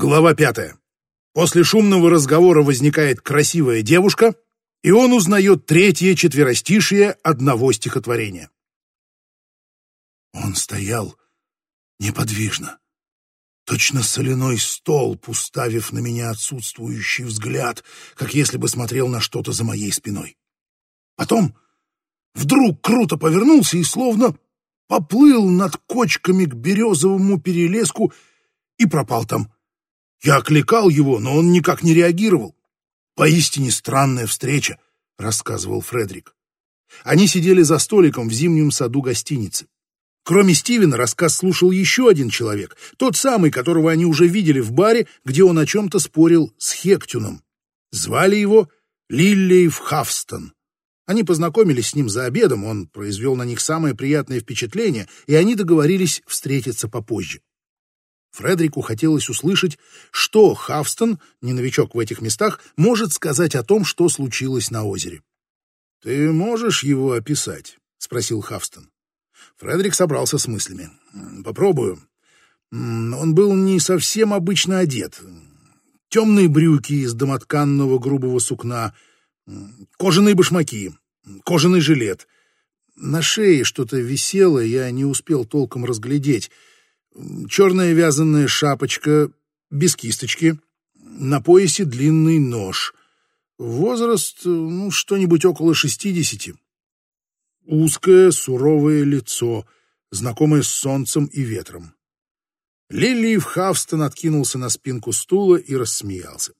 Глава пятая. После шумного разговора возникает красивая девушка, и он узнает третье четверостишие одного стихотворения. Он стоял неподвижно, точно соляной столб, уставив на меня отсутствующий взгляд, как если бы смотрел на что-то за моей спиной. Потом вдруг круто повернулся и словно поплыл над кочками к березовому перелеску и пропал там. Я окликал его, но он никак не реагировал. Поистине странная встреча, рассказывал Фредерик. Они сидели за столиком в зимнем саду гостиницы. Кроме Стивена, рассказ слушал еще один человек, тот самый, которого они уже видели в баре, где он о чем-то спорил с Хектюном. Звали его Лиллейф Хафстон. Они познакомились с ним за обедом, он произвел на них самое приятное впечатление, и они договорились встретиться попозже. Фредерику хотелось услышать, что Хавстон, не новичок в этих местах, может сказать о том, что случилось на озере. «Ты можешь его описать?» — спросил Хавстон. Фредерик собрался с мыслями. «Попробую. Он был не совсем обычно одет. Темные брюки из домотканного грубого сукна, кожаные башмаки, кожаный жилет. На шее что-то висело, я не успел толком разглядеть — черная вязаная шапочка, без кисточки, на поясе длинный нож. Возраст, ну, что-нибудь около шестидесяти. Узкое, суровое лицо, знакомое с солнцем и ветром. Лилиев Хавстон откинулся на спинку стула и рассмеялся.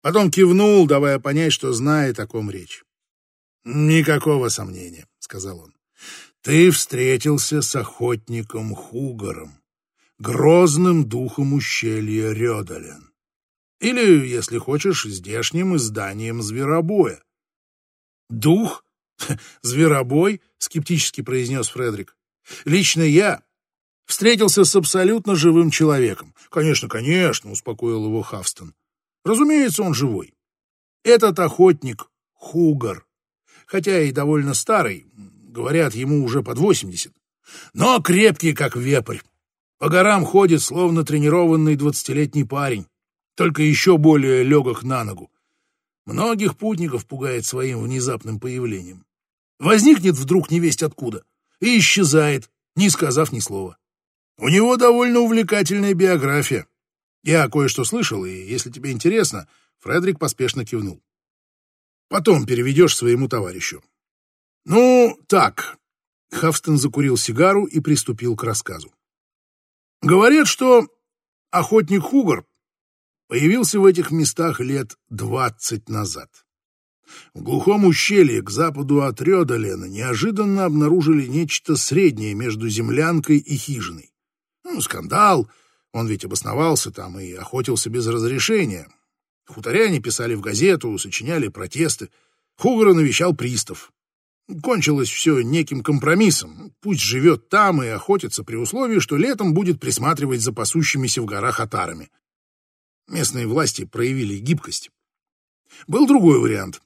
Потом кивнул, давая понять, что знает, о ком речь. «Никакого сомнения», — сказал он. «Ты встретился с охотником Хугаром грозным духом ущелья Рёдален. Или, если хочешь, здешним изданием зверобоя. «Дух? Зверобой?» — скептически произнес Фредерик. «Лично я встретился с абсолютно живым человеком. Конечно, конечно», — успокоил его Хавстон. «Разумеется, он живой. Этот охотник — Хугар, хотя и довольно старый, говорят, ему уже под восемьдесят, но крепкий, как вепрь. По горам ходит, словно тренированный двадцатилетний парень, только еще более легок на ногу. Многих путников пугает своим внезапным появлением. Возникнет вдруг невесть откуда и исчезает, не сказав ни слова. У него довольно увлекательная биография. Я кое-что слышал, и, если тебе интересно, Фредерик поспешно кивнул. Потом переведешь своему товарищу. Ну, так. Хавстон закурил сигару и приступил к рассказу. Говорят, что охотник Хугар появился в этих местах лет двадцать назад. В глухом ущелье к западу от Рёдалена неожиданно обнаружили нечто среднее между землянкой и хижиной. Ну, скандал, он ведь обосновался там и охотился без разрешения. Хуторяне писали в газету, сочиняли протесты. Хугара навещал пристав. Кончилось все неким компромиссом. Пусть живет там и охотится при условии, что летом будет присматривать за пасущимися в горах отарами. Местные власти проявили гибкость. Был другой вариант.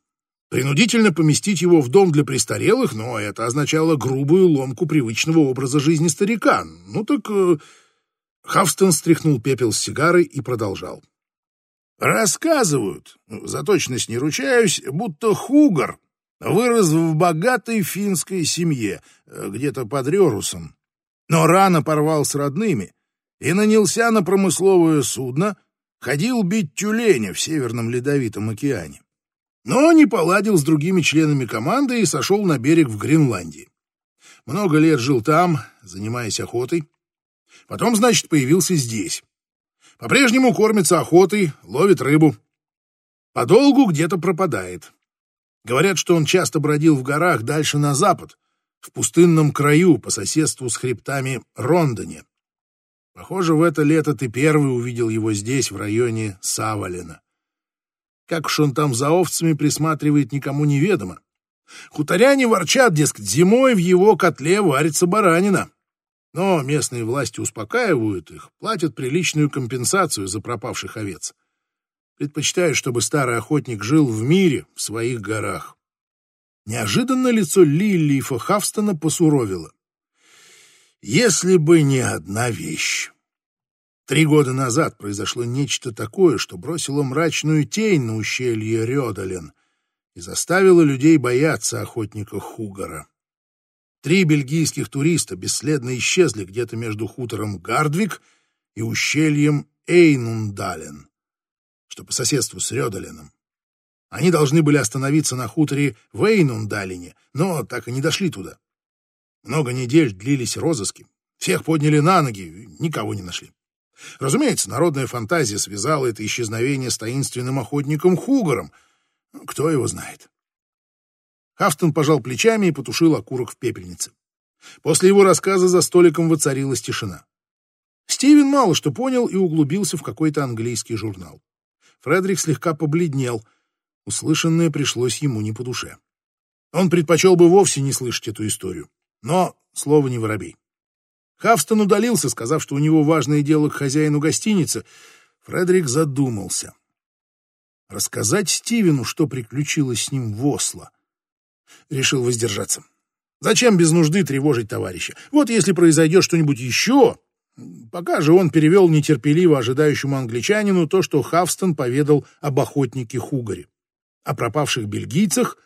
Принудительно поместить его в дом для престарелых, но это означало грубую ломку привычного образа жизни старика. Ну так... Э, Хавстон стряхнул пепел с сигары и продолжал. Рассказывают, за точность не ручаюсь, будто Хугар Вырос в богатой финской семье, э, где-то под Рерусом. Но рано порвал с родными и нанялся на промысловое судно, ходил бить тюленя в Северном Ледовитом океане. Но не поладил с другими членами команды и сошел на берег в Гренландии. Много лет жил там, занимаясь охотой. Потом, значит, появился здесь. По-прежнему кормится охотой, ловит рыбу. Подолгу где-то пропадает. Говорят, что он часто бродил в горах дальше на запад, в пустынном краю по соседству с хребтами Рондоне. Похоже, в это лето ты первый увидел его здесь, в районе Савалена. Как уж он там за овцами присматривает, никому неведомо. Хуторяне ворчат, дескать, зимой в его котле варится баранина. Но местные власти успокаивают их, платят приличную компенсацию за пропавших овец. Предпочитаю, чтобы старый охотник жил в мире, в своих горах. Неожиданно лицо Лилифа Хавстона посуровило. Если бы не одна вещь. Три года назад произошло нечто такое, что бросило мрачную тень на ущелье Рёдален и заставило людей бояться охотника Хугара. Три бельгийских туриста бесследно исчезли где-то между хутором Гардвик и ущельем Эйнундален, что по соседству с Рёдаленом. Они должны были остановиться на хуторе в Эйнундалине, но так и не дошли туда. Много недель длились розыски. Всех подняли на ноги, никого не нашли. Разумеется, народная фантазия связала это исчезновение с таинственным охотником Хугаром. Кто его знает? Хафтон пожал плечами и потушил окурок в пепельнице. После его рассказа за столиком воцарилась тишина. Стивен мало что понял и углубился в какой-то английский журнал. Фредерик слегка побледнел. Услышанное пришлось ему не по душе. Он предпочел бы вовсе не слышать эту историю. Но слово не воробей. Хавстон удалился, сказав, что у него важное дело к хозяину гостиницы. Фредерик задумался. Рассказать Стивену, что приключилось с ним в Осло. Решил воздержаться. Зачем без нужды тревожить товарища? Вот если произойдет что-нибудь еще... Пока же он перевел нетерпеливо ожидающему англичанину то, что Хавстон поведал об охотнике Хугаре. О пропавших бельгийцах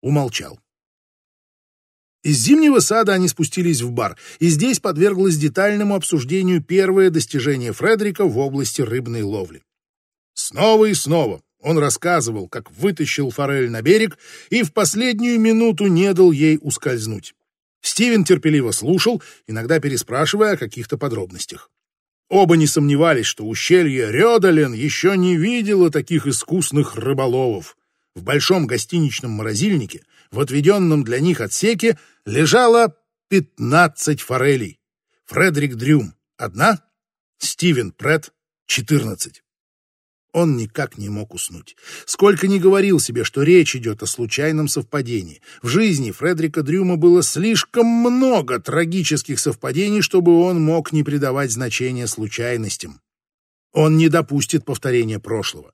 умолчал. Из зимнего сада они спустились в бар, и здесь подверглось детальному обсуждению первое достижение Фредерика в области рыбной ловли. Снова и снова он рассказывал, как вытащил форель на берег и в последнюю минуту не дал ей ускользнуть. Стивен терпеливо слушал, иногда переспрашивая о каких-то подробностях. Оба не сомневались, что ущелье Рёдален еще не видело таких искусных рыболовов. В большом гостиничном морозильнике, в отведенном для них отсеке, лежало пятнадцать форелей. Фредерик Дрюм — одна, Стивен Прэтт — четырнадцать. Он никак не мог уснуть. Сколько ни говорил себе, что речь идет о случайном совпадении. В жизни Фредерика Дрюма было слишком много трагических совпадений, чтобы он мог не придавать значения случайностям. Он не допустит повторения прошлого.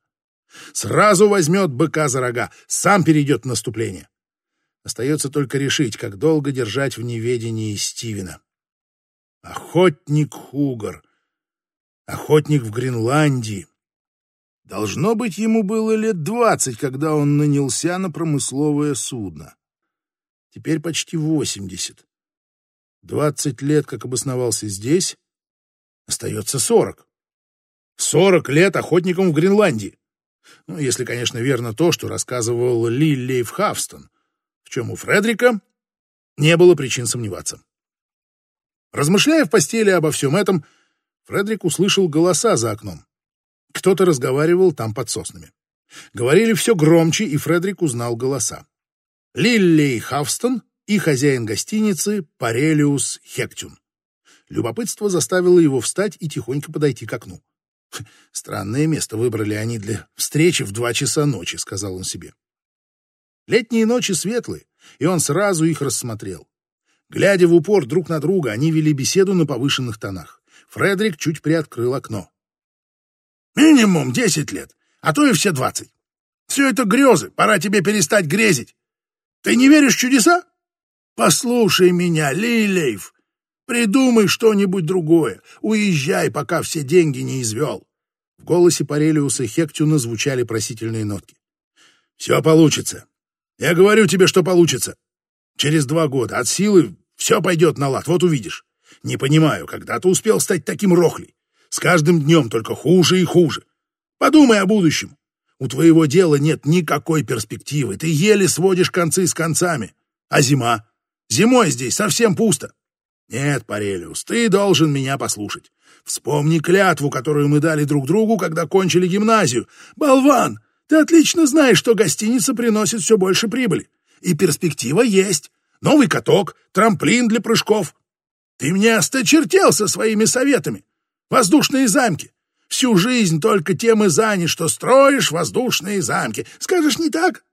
Сразу возьмет быка за рога, сам перейдет в наступление. Остается только решить, как долго держать в неведении Стивена. Охотник Хугар. Охотник в Гренландии. Должно быть, ему было лет двадцать, когда он нанялся на промысловое судно. Теперь почти восемьдесят. Двадцать лет, как обосновался здесь, остается сорок. Сорок лет охотником в Гренландии. Ну, если, конечно, верно то, что рассказывал Ли Лейф Хавстон в чем у Фредрика не было причин сомневаться. Размышляя в постели обо всем этом, Фредрик услышал голоса за окном. Кто-то разговаривал там под соснами. Говорили все громче, и Фредрик узнал голоса. Лиллей Хавстон и хозяин гостиницы Парелиус Хектюн. Любопытство заставило его встать и тихонько подойти к окну. «Странное место выбрали они для встречи в два часа ночи», — сказал он себе. Летние ночи светлые, и он сразу их рассмотрел. Глядя в упор друг на друга, они вели беседу на повышенных тонах. Фредерик чуть приоткрыл окно. «Минимум десять лет, а то и все двадцать. Все это грезы, пора тебе перестать грезить. Ты не веришь в чудеса? Послушай меня, Лилейв. Придумай что-нибудь другое. Уезжай, пока все деньги не извел». В голосе Парелиуса Хектюна звучали просительные нотки. «Все получится. Я говорю тебе, что получится. Через два года от силы все пойдет на лад, вот увидишь. Не понимаю, когда ты успел стать таким рохлей. С каждым днем только хуже и хуже. Подумай о будущем. У твоего дела нет никакой перспективы. Ты еле сводишь концы с концами. А зима? Зимой здесь совсем пусто. Нет, Парелиус, ты должен меня послушать. Вспомни клятву, которую мы дали друг другу, когда кончили гимназию. Болван! Ты отлично знаешь, что гостиница приносит все больше прибыли. И перспектива есть. Новый каток, трамплин для прыжков. Ты мне осточертел со своими советами. Воздушные замки. Всю жизнь только тем и занят, что строишь воздушные замки. Скажешь, не так?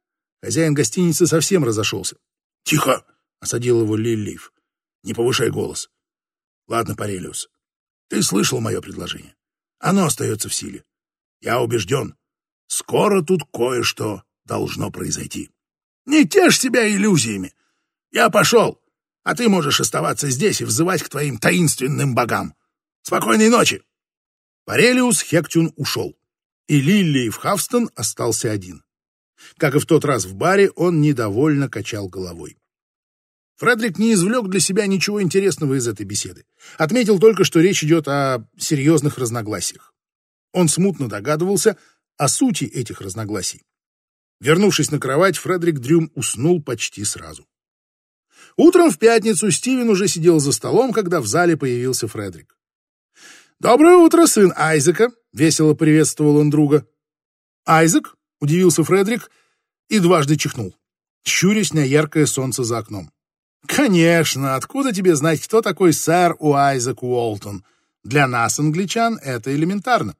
Хозяин гостиницы совсем разошелся. Тихо, осадил его Лилив. Не повышай голос. Ладно, Парелиус, ты слышал мое предложение. Оно остается в силе. Я убежден, Скоро тут кое-что должно произойти. Не тешь себя иллюзиями. Я пошел, а ты можешь оставаться здесь и взывать к твоим таинственным богам. Спокойной ночи!» Парелиус Хектюн ушел, и Лиллиев Хавстон остался один. Как и в тот раз в баре, он недовольно качал головой. Фредерик не извлек для себя ничего интересного из этой беседы. Отметил только, что речь идет о серьезных разногласиях. Он смутно догадывался о сути этих разногласий. Вернувшись на кровать, Фредерик Дрюм уснул почти сразу. Утром в пятницу Стивен уже сидел за столом, когда в зале появился Фредерик. «Доброе утро, сын Айзека!» — весело приветствовал он друга. «Айзек?» — удивился Фредерик и дважды чихнул, щурясь на яркое солнце за окном. «Конечно! Откуда тебе знать, кто такой сэр Уайзек Уолтон? Для нас, англичан, это элементарно.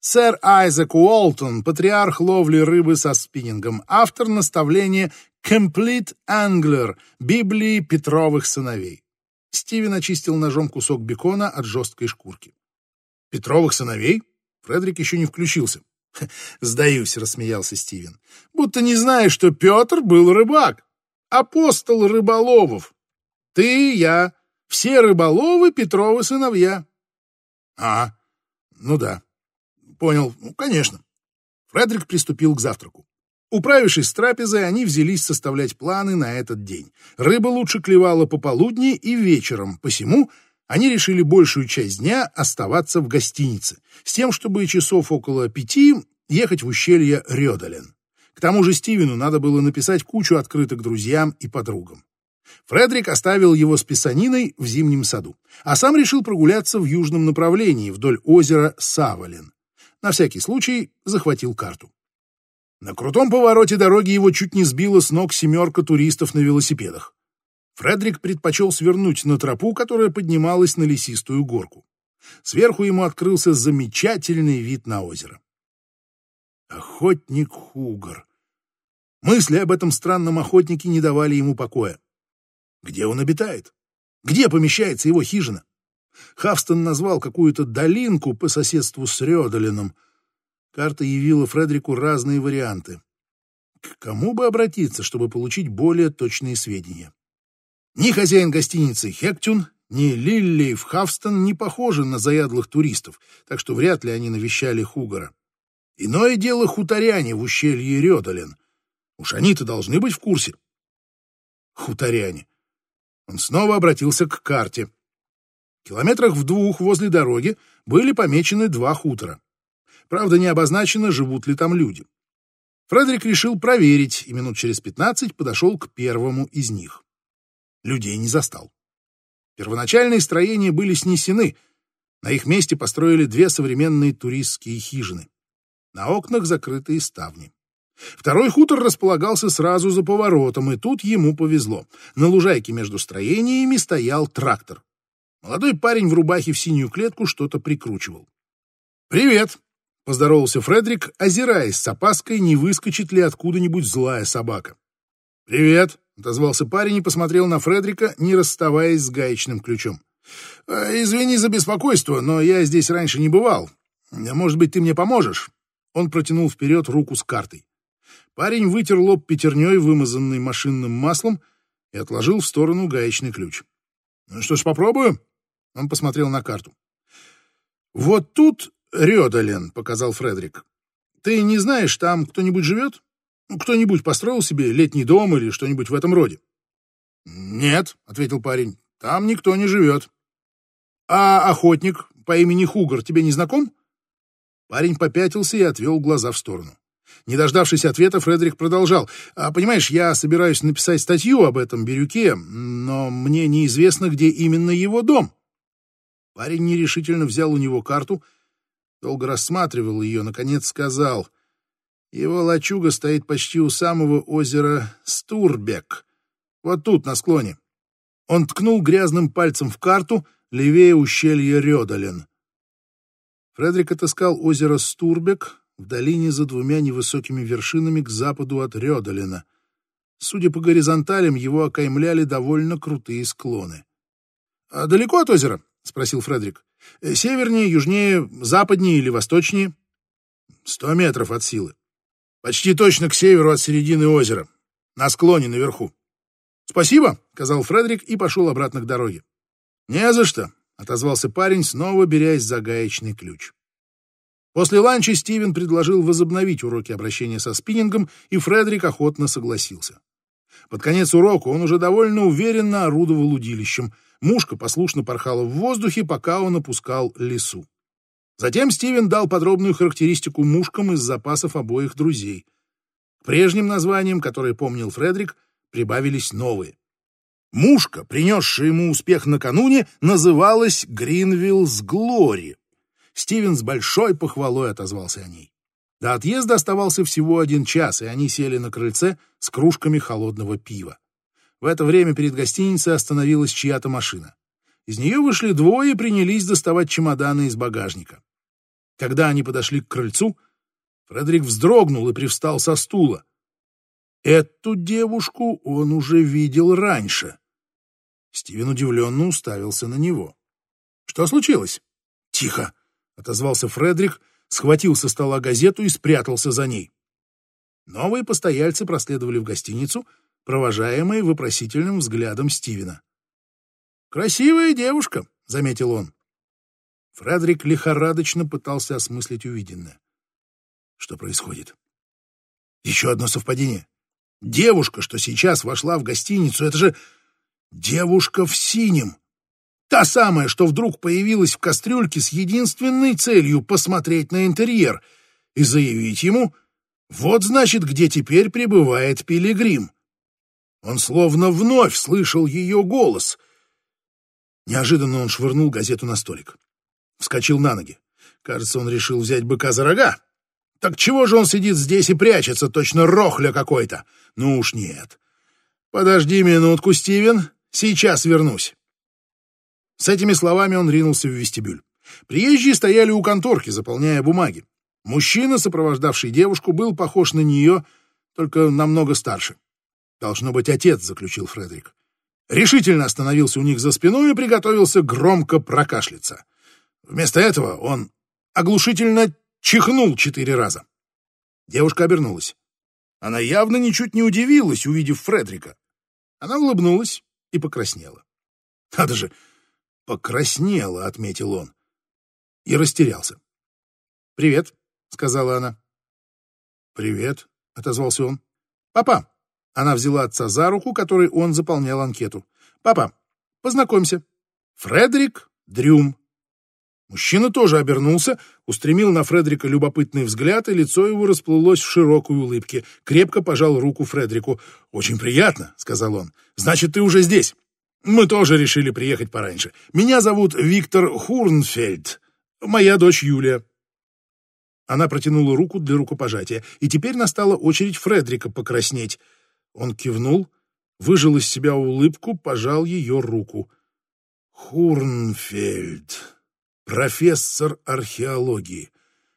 Сэр Айзек Уолтон, патриарх ловли рыбы со спиннингом, автор наставления «Complete Angler» Библии Петровых сыновей. Стивен очистил ножом кусок бекона от жесткой шкурки. «Петровых сыновей?» Фредерик еще не включился. «Сдаюсь», — рассмеялся Стивен. «Будто не знаешь, что Петр был рыбак апостол рыболовов. Ты, я, все рыболовы Петровы сыновья. А, ну да. Понял, ну, конечно. Фредерик приступил к завтраку. Управившись с трапезой, они взялись составлять планы на этот день. Рыба лучше клевала пополудни и вечером, посему они решили большую часть дня оставаться в гостинице, с тем, чтобы часов около пяти ехать в ущелье Рёдален. К тому же Стивену надо было написать кучу открыток друзьям и подругам. Фредерик оставил его с писаниной в зимнем саду, а сам решил прогуляться в южном направлении вдоль озера Савалин. На всякий случай захватил карту. На крутом повороте дороги его чуть не сбила с ног семерка туристов на велосипедах. Фредерик предпочел свернуть на тропу, которая поднималась на лесистую горку. Сверху ему открылся замечательный вид на озеро. Охотник Хугар. Мысли об этом странном охотнике не давали ему покоя. Где он обитает? Где помещается его хижина? Хавстон назвал какую-то долинку по соседству с Рёдалином. Карта явила Фредерику разные варианты. К кому бы обратиться, чтобы получить более точные сведения? Ни хозяин гостиницы Хектюн, ни Лиллейф Хавстон не похожи на заядлых туристов, так что вряд ли они навещали Хугара. Иное дело хуторяне в ущелье Рёдален. Уж они-то должны быть в курсе. Хуторяне. Он снова обратился к карте. В километрах в двух возле дороги были помечены два хутора. Правда, не обозначено, живут ли там люди. Фредерик решил проверить, и минут через пятнадцать подошел к первому из них. Людей не застал. Первоначальные строения были снесены. На их месте построили две современные туристские хижины. На окнах закрытые ставни. Второй хутор располагался сразу за поворотом, и тут ему повезло. На лужайке между строениями стоял трактор. Молодой парень в рубахе в синюю клетку что-то прикручивал. «Привет!» — поздоровался Фредерик, озираясь с опаской, не выскочит ли откуда-нибудь злая собака. «Привет!» — отозвался парень и посмотрел на Фредерика, не расставаясь с гаечным ключом. «Э, «Извини за беспокойство, но я здесь раньше не бывал. Может быть, ты мне поможешь?» Он протянул вперед руку с картой. Парень вытер лоб пятерней, вымазанный машинным маслом, и отложил в сторону гаечный ключ. «Ну что ж, попробую?» Он посмотрел на карту. «Вот тут Рёдален», — показал Фредерик. «Ты не знаешь, там кто-нибудь живет? Кто-нибудь построил себе летний дом или что-нибудь в этом роде?» «Нет», — ответил парень, — «там никто не живет». «А охотник по имени Хугар тебе не знаком?» Парень попятился и отвел глаза в сторону. Не дождавшись ответа, Фредерик продолжал. «А, «Понимаешь, я собираюсь написать статью об этом Бирюке, но мне неизвестно, где именно его дом». Парень нерешительно взял у него карту, долго рассматривал ее, наконец сказал. «Его лачуга стоит почти у самого озера Стурбек, вот тут, на склоне». Он ткнул грязным пальцем в карту левее ущелья Рёдален. Фредерик отыскал озеро Стурбек в долине за двумя невысокими вершинами к западу от Рёдалина. Судя по горизонталям, его окаймляли довольно крутые склоны. «А далеко от озера?» — спросил Фредерик. «Э, «Севернее, южнее, западнее или восточнее?» «Сто метров от силы. Почти точно к северу от середины озера. На склоне наверху». «Спасибо», — сказал Фредерик и пошел обратно к дороге. «Не за что», — отозвался парень, снова берясь за гаечный ключ. После ланча Стивен предложил возобновить уроки обращения со спиннингом, и Фредерик охотно согласился. Под конец урока он уже довольно уверенно орудовал удилищем. Мушка послушно порхала в воздухе, пока он опускал лесу. Затем Стивен дал подробную характеристику мушкам из запасов обоих друзей. К прежним названиям, которые помнил Фредерик, прибавились новые. Мушка, принесшая ему успех накануне, называлась Гринвиллс Глори. Стивен с большой похвалой отозвался о ней. До отъезда оставался всего один час, и они сели на крыльце с кружками холодного пива. В это время перед гостиницей остановилась чья-то машина. Из нее вышли двое и принялись доставать чемоданы из багажника. Когда они подошли к крыльцу, Фредерик вздрогнул и привстал со стула. Эту девушку он уже видел раньше. Стивен удивленно уставился на него. «Что случилось?» «Тихо!» — отозвался Фредерик, схватил со стола газету и спрятался за ней. Новые постояльцы проследовали в гостиницу, провожаемые вопросительным взглядом Стивена. «Красивая девушка», — заметил он. Фредерик лихорадочно пытался осмыслить увиденное. Что происходит? Еще одно совпадение. Девушка, что сейчас вошла в гостиницу, это же девушка в синем. Та самая, что вдруг появилась в кастрюльке с единственной целью посмотреть на интерьер и заявить ему, вот значит, где теперь пребывает пилигрим. Он словно вновь слышал ее голос. Неожиданно он швырнул газету на столик. Вскочил на ноги. Кажется, он решил взять быка за рога. Так чего же он сидит здесь и прячется, точно рохля какой-то? Ну уж нет. Подожди минутку, Стивен, сейчас вернусь. С этими словами он ринулся в вестибюль. Приезжие стояли у конторки, заполняя бумаги. Мужчина, сопровождавший девушку, был похож на нее, только намного старше. «Должно быть отец», — заключил Фредерик. Решительно остановился у них за спиной и приготовился громко прокашляться. Вместо этого он оглушительно чихнул четыре раза. Девушка обернулась. Она явно ничуть не удивилась, увидев Фредрика. Она улыбнулась и покраснела. Надо же, покраснела, отметил он. И растерялся. «Привет», — сказала она. «Привет», — отозвался он. «Папа». Она взяла отца за руку, которой он заполнял анкету. «Папа, познакомься. Фредерик Дрюм». Мужчина тоже обернулся, устремил на Фредерика любопытный взгляд, и лицо его расплылось в широкой улыбке. Крепко пожал руку Фредерику. «Очень приятно», — сказал он. «Значит, ты уже здесь. Мы тоже решили приехать пораньше. Меня зовут Виктор Хурнфельд. Моя дочь Юлия». Она протянула руку для рукопожатия, и теперь настала очередь Фредерика покраснеть. Он кивнул, выжил из себя улыбку, пожал ее руку. «Хурнфельд», профессор археологии,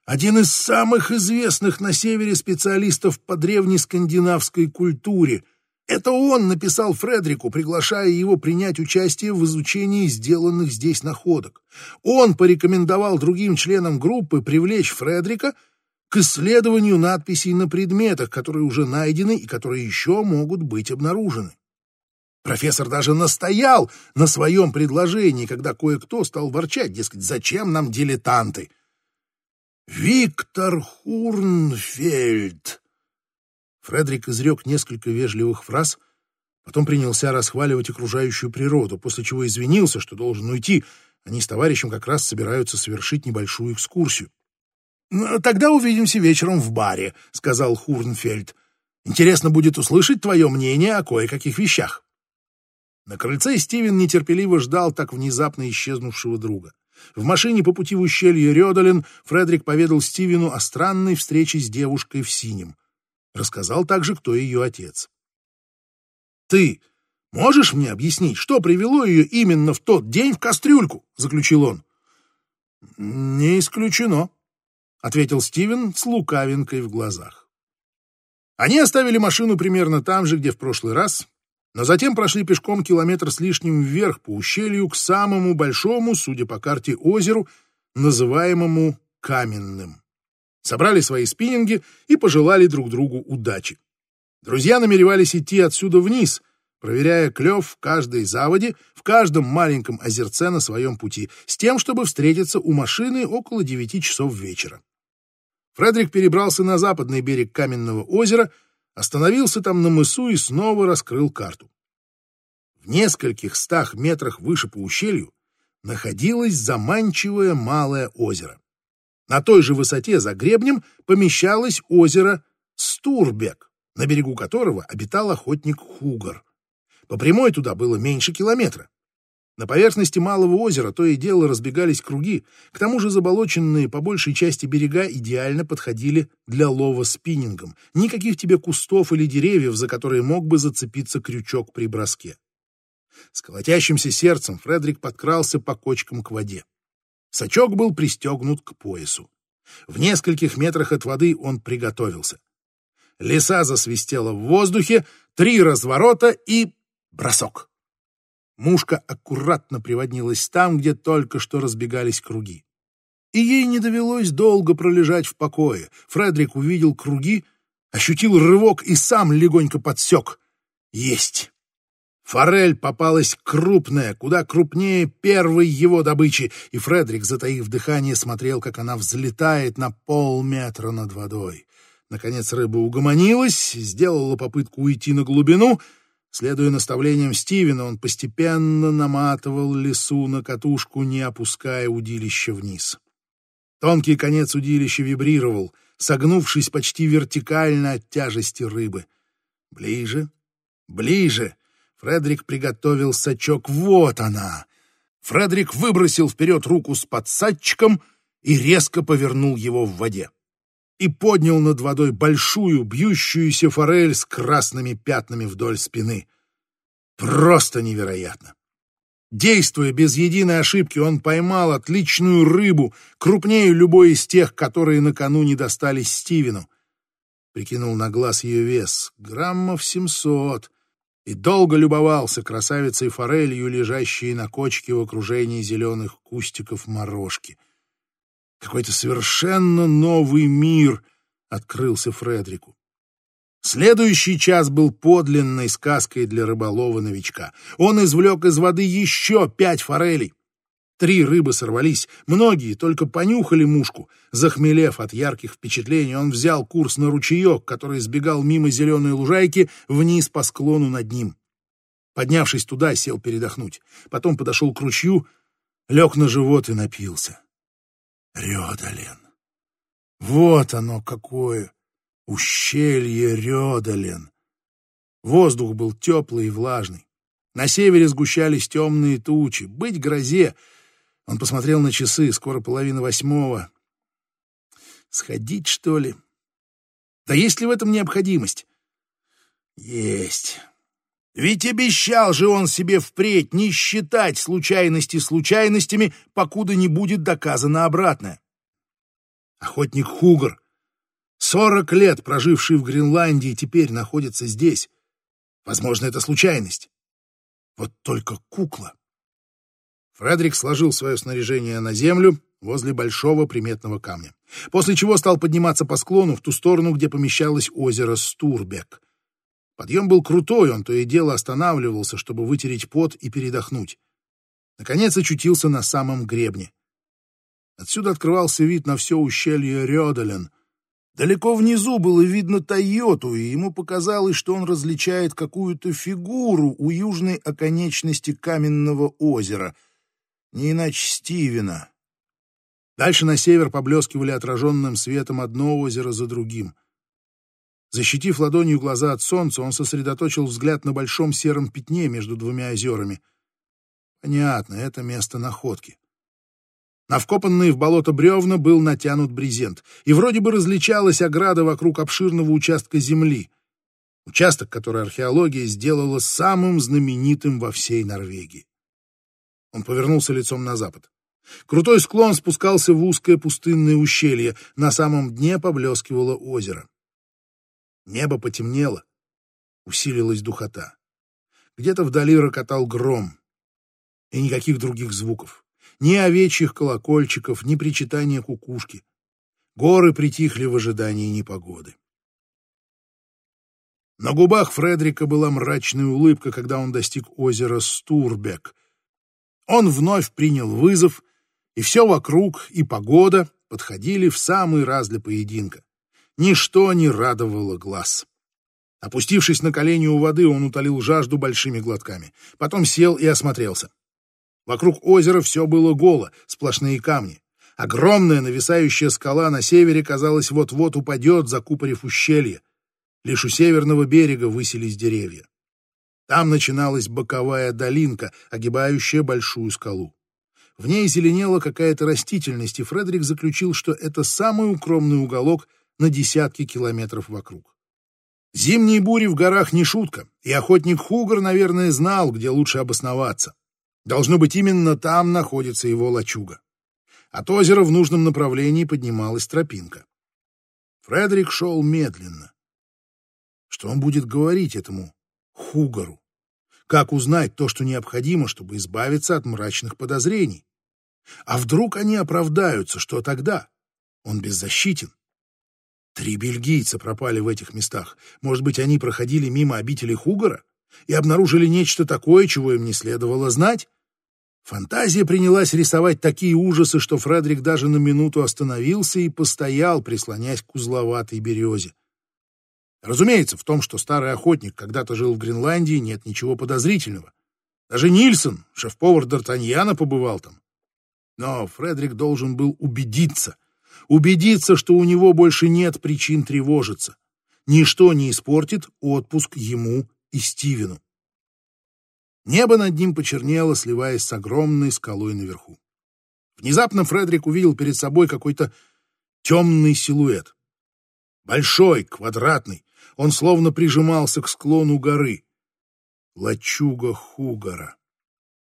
один из самых известных на севере специалистов по древнескандинавской культуре. Это он написал Фредрику, приглашая его принять участие в изучении сделанных здесь находок. Он порекомендовал другим членам группы привлечь Фредрика к исследованию надписей на предметах, которые уже найдены и которые еще могут быть обнаружены. Профессор даже настоял на своем предложении, когда кое-кто стал ворчать, дескать, зачем нам дилетанты? Виктор Хурнфельд. Фредерик изрек несколько вежливых фраз, потом принялся расхваливать окружающую природу, после чего извинился, что должен уйти. Они с товарищем как раз собираются совершить небольшую экскурсию. «Ну, «Тогда увидимся вечером в баре», — сказал Хурнфельд. «Интересно будет услышать твое мнение о кое-каких вещах». На крыльце Стивен нетерпеливо ждал так внезапно исчезнувшего друга. В машине по пути в ущелье Рёдолин Фредерик поведал Стивену о странной встрече с девушкой в синем. Рассказал также, кто ее отец. «Ты можешь мне объяснить, что привело ее именно в тот день в кастрюльку?» — заключил он. «Не исключено», — ответил Стивен с лукавинкой в глазах. Они оставили машину примерно там же, где в прошлый раз, но затем прошли пешком километр с лишним вверх по ущелью к самому большому, судя по карте, озеру, называемому Каменным. Собрали свои спиннинги и пожелали друг другу удачи. Друзья намеревались идти отсюда вниз, проверяя клев в каждой заводе, в каждом маленьком озерце на своем пути, с тем, чтобы встретиться у машины около девяти часов вечера. Фредерик перебрался на западный берег каменного озера, остановился там на мысу и снова раскрыл карту. В нескольких стах метрах выше по ущелью находилось заманчивое малое озеро. На той же высоте за гребнем помещалось озеро Стурбек, на берегу которого обитал охотник Хугар. По прямой туда было меньше километра. На поверхности малого озера то и дело разбегались круги, к тому же заболоченные по большей части берега идеально подходили для лова спиннингом. Никаких тебе кустов или деревьев, за которые мог бы зацепиться крючок при броске. С колотящимся сердцем Фредерик подкрался по кочкам к воде. Сачок был пристегнут к поясу. В нескольких метрах от воды он приготовился. Леса засвистела в воздухе, три разворота и бросок. Мушка аккуратно приводнилась там, где только что разбегались круги. И ей не довелось долго пролежать в покое. Фредерик увидел круги, ощутил рывок и сам легонько подсек. Есть! Форель попалась крупная, куда крупнее первой его добычи, и Фредерик, затаив дыхание, смотрел, как она взлетает на полметра над водой. Наконец рыба угомонилась, сделала попытку уйти на глубину. Следуя наставлениям Стивена, он постепенно наматывал лесу на катушку, не опуская удилище вниз. Тонкий конец удилища вибрировал, согнувшись почти вертикально от тяжести рыбы. Ближе, ближе. Фредерик приготовил сачок. Вот она! Фредерик выбросил вперед руку с подсадчиком и резко повернул его в воде. И поднял над водой большую, бьющуюся форель с красными пятнами вдоль спины. Просто невероятно! Действуя без единой ошибки, он поймал отличную рыбу, крупнее любой из тех, которые накануне достались Стивену. Прикинул на глаз ее вес — граммов семьсот и долго любовался красавицей форелью, лежащей на кочке в окружении зеленых кустиков морожки. Какой-то совершенно новый мир открылся Фредрику. Следующий час был подлинной сказкой для рыболова-новичка. Он извлек из воды еще пять форелей. Три рыбы сорвались, многие только понюхали мушку. Захмелев от ярких впечатлений, он взял курс на ручеек, который сбегал мимо зеленой лужайки вниз по склону над ним. Поднявшись туда, сел передохнуть. Потом подошел к ручью, лег на живот и напился. Рёдален. Вот оно какое! Ущелье Рёдален. Воздух был теплый и влажный. На севере сгущались темные тучи. Быть грозе он посмотрел на часы, скоро половина восьмого. Сходить, что ли? Да есть ли в этом необходимость? Есть. Ведь обещал же он себе впредь не считать случайности случайностями, покуда не будет доказано обратное. Охотник Хугар, сорок лет проживший в Гренландии, теперь находится здесь. Возможно, это случайность. Вот только кукла. Фредерик сложил свое снаряжение на землю возле большого приметного камня, после чего стал подниматься по склону в ту сторону, где помещалось озеро Стурбек. Подъем был крутой, он то и дело останавливался, чтобы вытереть пот и передохнуть. Наконец очутился на самом гребне. Отсюда открывался вид на все ущелье Рёдален. Далеко внизу было видно Тойоту, и ему показалось, что он различает какую-то фигуру у южной оконечности каменного озера — не иначе Стивена. Дальше на север поблескивали отраженным светом одно озеро за другим. Защитив ладонью глаза от солнца, он сосредоточил взгляд на большом сером пятне между двумя озерами. Понятно, это место находки. На вкопанные в болото бревна был натянут брезент, и вроде бы различалась ограда вокруг обширного участка земли. Участок, который археология сделала самым знаменитым во всей Норвегии. Он повернулся лицом на запад. Крутой склон спускался в узкое пустынное ущелье, на самом дне поблескивало озеро. Небо потемнело, усилилась духота. Где-то вдали рокотал гром. И никаких других звуков. Ни овечьих колокольчиков, ни причитания кукушки. Горы притихли в ожидании непогоды. На губах Фредрика была мрачная улыбка, когда он достиг озера Стурбек — он вновь принял вызов, и все вокруг, и погода подходили в самый раз для поединка. Ничто не радовало глаз. Опустившись на колени у воды, он утолил жажду большими глотками. Потом сел и осмотрелся. Вокруг озера все было голо, сплошные камни. Огромная нависающая скала на севере, казалось, вот-вот упадет, закупорив ущелье. Лишь у северного берега высились деревья. Там начиналась боковая долинка, огибающая большую скалу. В ней зеленела какая-то растительность, и Фредерик заключил, что это самый укромный уголок на десятки километров вокруг. Зимние бури в горах не шутка, и охотник Хугар, наверное, знал, где лучше обосноваться. Должно быть, именно там находится его лачуга. От озера в нужном направлении поднималась тропинка. Фредерик шел медленно. Что он будет говорить этому Хугару? Как узнать то, что необходимо, чтобы избавиться от мрачных подозрений? А вдруг они оправдаются, что тогда? Он беззащитен. Три бельгийца пропали в этих местах. Может быть, они проходили мимо обители Хугара и обнаружили нечто такое, чего им не следовало знать? Фантазия принялась рисовать такие ужасы, что Фредерик даже на минуту остановился и постоял, прислонясь к узловатой березе. Разумеется, в том, что старый охотник когда-то жил в Гренландии, нет ничего подозрительного. Даже Нильсон, шеф-повар Д'Артаньяна, побывал там. Но Фредерик должен был убедиться, убедиться, что у него больше нет причин тревожиться. Ничто не испортит отпуск ему и Стивену. Небо над ним почернело, сливаясь с огромной скалой наверху. Внезапно Фредерик увидел перед собой какой-то темный силуэт. Большой, квадратный, он словно прижимался к склону горы. Лачуга Хугара.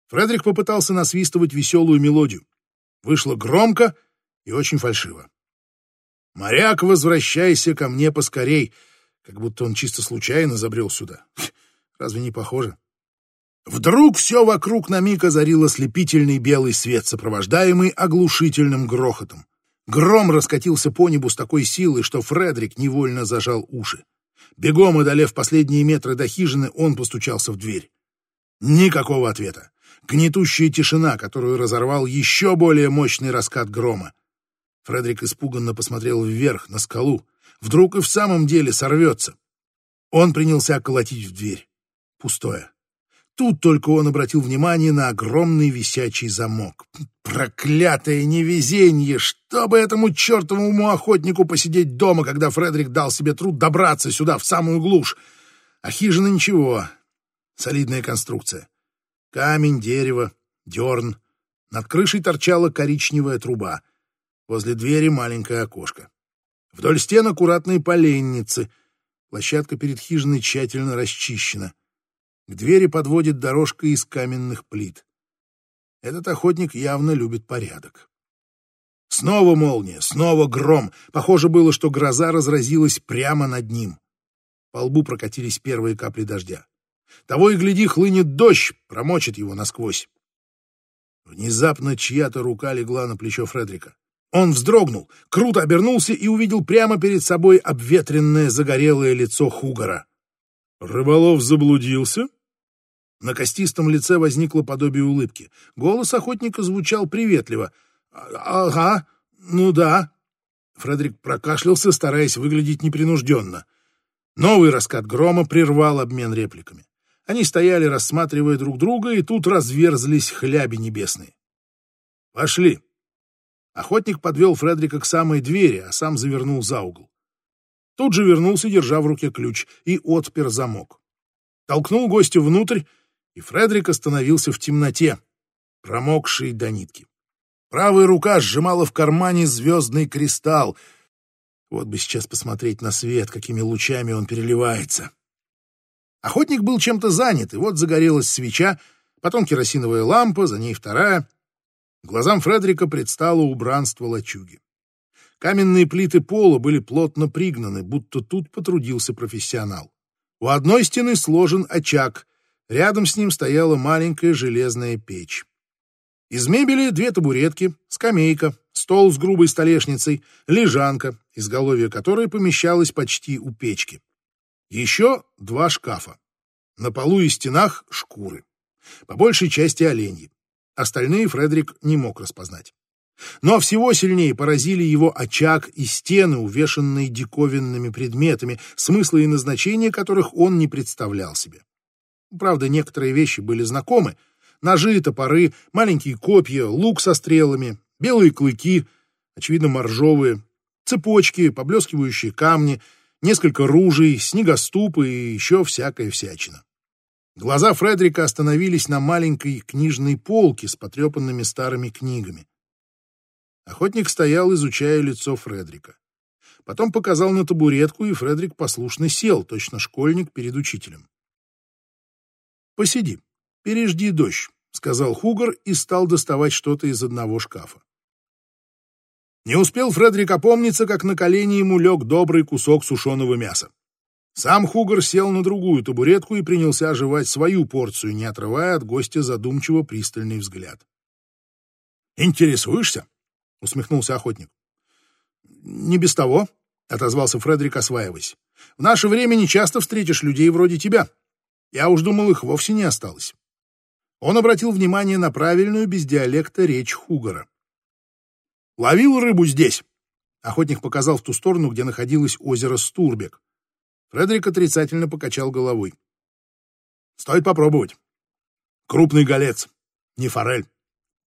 Фредерик попытался насвистывать веселую мелодию. Вышло громко и очень фальшиво. «Моряк, возвращайся ко мне поскорей!» Как будто он чисто случайно забрел сюда. Разве не похоже? Вдруг все вокруг на миг озарил ослепительный белый свет, сопровождаемый оглушительным грохотом. Гром раскатился по небу с такой силой, что Фредерик невольно зажал уши. Бегом одолев последние метры до хижины, он постучался в дверь. Никакого ответа. Гнетущая тишина, которую разорвал еще более мощный раскат грома. Фредерик испуганно посмотрел вверх, на скалу. Вдруг и в самом деле сорвется. Он принялся колотить в дверь. Пустое. Тут только он обратил внимание на огромный висячий замок. Проклятое невезение! Чтобы этому чертовому охотнику посидеть дома, когда Фредерик дал себе труд добраться сюда, в самую глушь. А хижина ничего. Солидная конструкция. Камень, дерево, дерн. Над крышей торчала коричневая труба. Возле двери маленькое окошко. Вдоль стен аккуратные поленницы. Площадка перед хижиной тщательно расчищена. К двери подводит дорожка из каменных плит. Этот охотник явно любит порядок. Снова молния, снова гром. Похоже было, что гроза разразилась прямо над ним. По лбу прокатились первые капли дождя. Того и гляди, хлынет дождь, промочит его насквозь. Внезапно чья-то рука легла на плечо Фредрика. Он вздрогнул, круто обернулся и увидел прямо перед собой обветренное загорелое лицо Хугара. «Рыболов заблудился?» На костистом лице возникло подобие улыбки. Голос охотника звучал приветливо. «А, «Ага, ну да». Фредерик прокашлялся, стараясь выглядеть непринужденно. Новый раскат грома прервал обмен репликами. Они стояли, рассматривая друг друга, и тут разверзлись хляби небесные. «Пошли». Охотник подвел Фредерика к самой двери, а сам завернул за угол. Тут же вернулся, держа в руке ключ, и отпер замок. Толкнул гостя внутрь, и Фредерик остановился в темноте, промокший до нитки. Правая рука сжимала в кармане звездный кристалл. Вот бы сейчас посмотреть на свет, какими лучами он переливается. Охотник был чем-то занят, и вот загорелась свеча, потом керосиновая лампа, за ней вторая. Глазам Фредерика предстало убранство лачуги. Каменные плиты пола были плотно пригнаны, будто тут потрудился профессионал. У одной стены сложен очаг, Рядом с ним стояла маленькая железная печь. Из мебели две табуретки, скамейка, стол с грубой столешницей, лежанка, изголовье которой помещалось почти у печки. Еще два шкафа. На полу и стенах шкуры. По большей части оленьи. Остальные Фредерик не мог распознать. Но всего сильнее поразили его очаг и стены, увешанные диковинными предметами, смысла и назначения которых он не представлял себе. Правда, некоторые вещи были знакомы. Ножи, топоры, маленькие копья, лук со стрелами, белые клыки, очевидно, моржовые, цепочки, поблескивающие камни, несколько ружей, снегоступы и еще всякая всячина. Глаза Фредрика остановились на маленькой книжной полке с потрепанными старыми книгами. Охотник стоял, изучая лицо Фредрика. Потом показал на табуретку, и Фредрик послушно сел, точно школьник перед учителем. «Посиди, пережди дождь», — сказал Хугар и стал доставать что-то из одного шкафа. Не успел Фредрик опомниться, как на колени ему лег добрый кусок сушеного мяса. Сам Хугар сел на другую табуретку и принялся оживать свою порцию, не отрывая от гостя задумчиво пристальный взгляд. «Интересуешься?» — усмехнулся охотник. «Не без того», — отозвался Фредерик, осваиваясь. «В наше время не часто встретишь людей вроде тебя. Я уж думал, их вовсе не осталось». Он обратил внимание на правильную, без диалекта, речь Хугара. «Ловил рыбу здесь!» Охотник показал в ту сторону, где находилось озеро Стурбек. Фредерик отрицательно покачал головой. «Стоит попробовать. Крупный голец, не форель.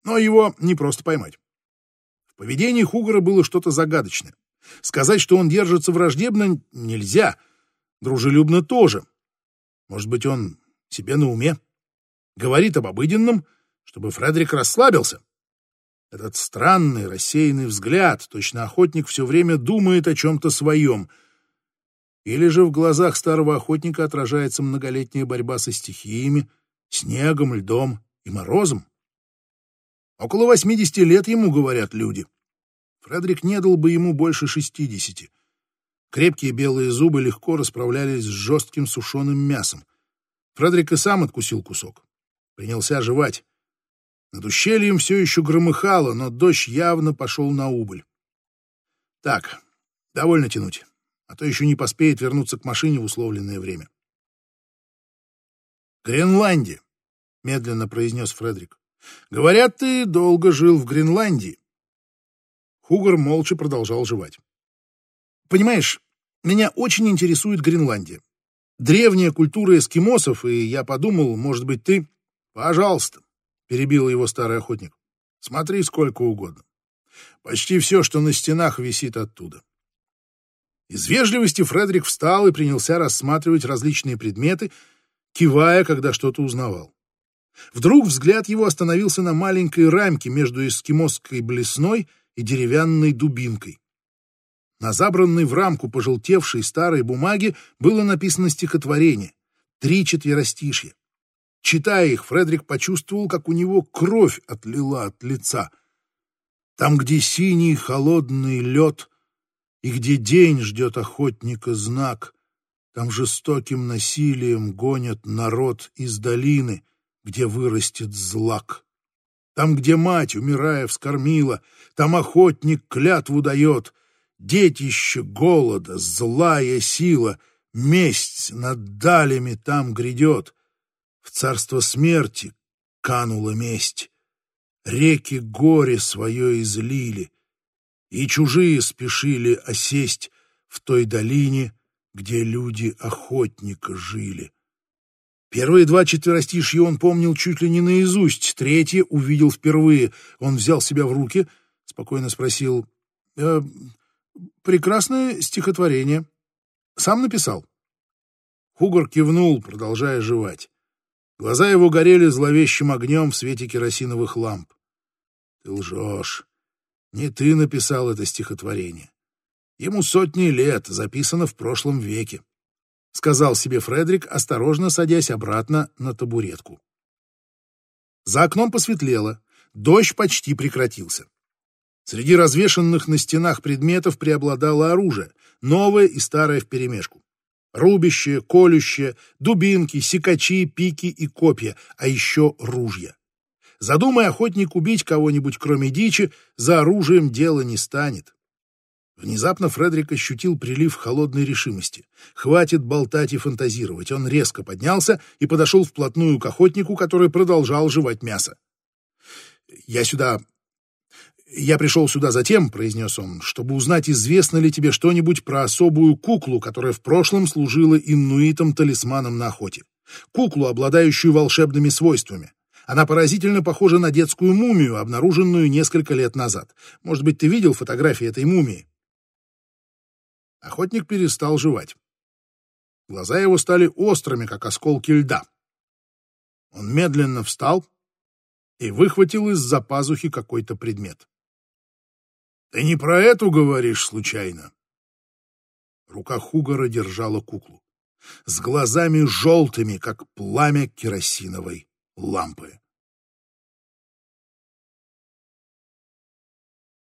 Но его не просто поймать поведении Хугара было что-то загадочное. Сказать, что он держится враждебно, нельзя. Дружелюбно тоже. Может быть, он себе на уме? Говорит об обыденном, чтобы Фредерик расслабился. Этот странный, рассеянный взгляд, точно охотник все время думает о чем-то своем. Или же в глазах старого охотника отражается многолетняя борьба со стихиями, снегом, льдом и морозом. Около 80 лет ему говорят люди. Фредерик не дал бы ему больше 60. Крепкие белые зубы легко расправлялись с жестким сушеным мясом. Фредерик и сам откусил кусок. Принялся жевать. Над ущельем все еще громыхало, но дождь явно пошел на убыль. Так, довольно тянуть, а то еще не поспеет вернуться к машине в условленное время. «Гренландия», — медленно произнес Фредерик. Говорят, ты долго жил в Гренландии. Хугар молча продолжал жевать. Понимаешь, меня очень интересует Гренландия. Древняя культура эскимосов, и я подумал, может быть, ты... Пожалуйста, перебил его старый охотник. Смотри сколько угодно. Почти все, что на стенах, висит оттуда. Из вежливости Фредерик встал и принялся рассматривать различные предметы, кивая, когда что-то узнавал. Вдруг взгляд его остановился на маленькой рамке между эскимосской блесной и деревянной дубинкой. На забранной в рамку пожелтевшей старой бумаге было написано стихотворение «Три четверостишья». Читая их, Фредерик почувствовал, как у него кровь отлила от лица. Там, где синий холодный лед, и где день ждет охотника знак, там жестоким насилием гонят народ из долины — где вырастет злак. Там, где мать, умирая, вскормила, там охотник клятву дает, детище голода, злая сила, месть над далями там грядет. В царство смерти канула месть, реки горе свое излили, и чужие спешили осесть в той долине, где люди охотника жили. Первые два четверостишья он помнил чуть ли не наизусть, третье увидел впервые. Он взял себя в руки, спокойно спросил, э, «Прекрасное стихотворение. Сам написал?» Хугар кивнул, продолжая жевать. Глаза его горели зловещим огнем в свете керосиновых ламп. «Ты лжешь. Не ты написал это стихотворение. Ему сотни лет, записано в прошлом веке. — сказал себе Фредерик, осторожно садясь обратно на табуретку. За окном посветлело, дождь почти прекратился. Среди развешанных на стенах предметов преобладало оружие, новое и старое вперемешку. Рубящее, колющее, дубинки, секачи, пики и копья, а еще ружья. Задумай охотник убить кого-нибудь, кроме дичи, за оружием дело не станет. Внезапно Фредерик ощутил прилив холодной решимости. Хватит болтать и фантазировать. Он резко поднялся и подошел вплотную к охотнику, который продолжал жевать мясо. «Я сюда... «Я пришел сюда затем», — произнес он, — «чтобы узнать, известно ли тебе что-нибудь про особую куклу, которая в прошлом служила иннуитом-талисманом на охоте. Куклу, обладающую волшебными свойствами. Она поразительно похожа на детскую мумию, обнаруженную несколько лет назад. Может быть, ты видел фотографии этой мумии?» Охотник перестал жевать. Глаза его стали острыми, как осколки льда. Он медленно встал и выхватил из-за пазухи какой-то предмет. Ты не про эту говоришь случайно? Рука Хугара держала куклу с глазами желтыми, как пламя керосиновой лампы.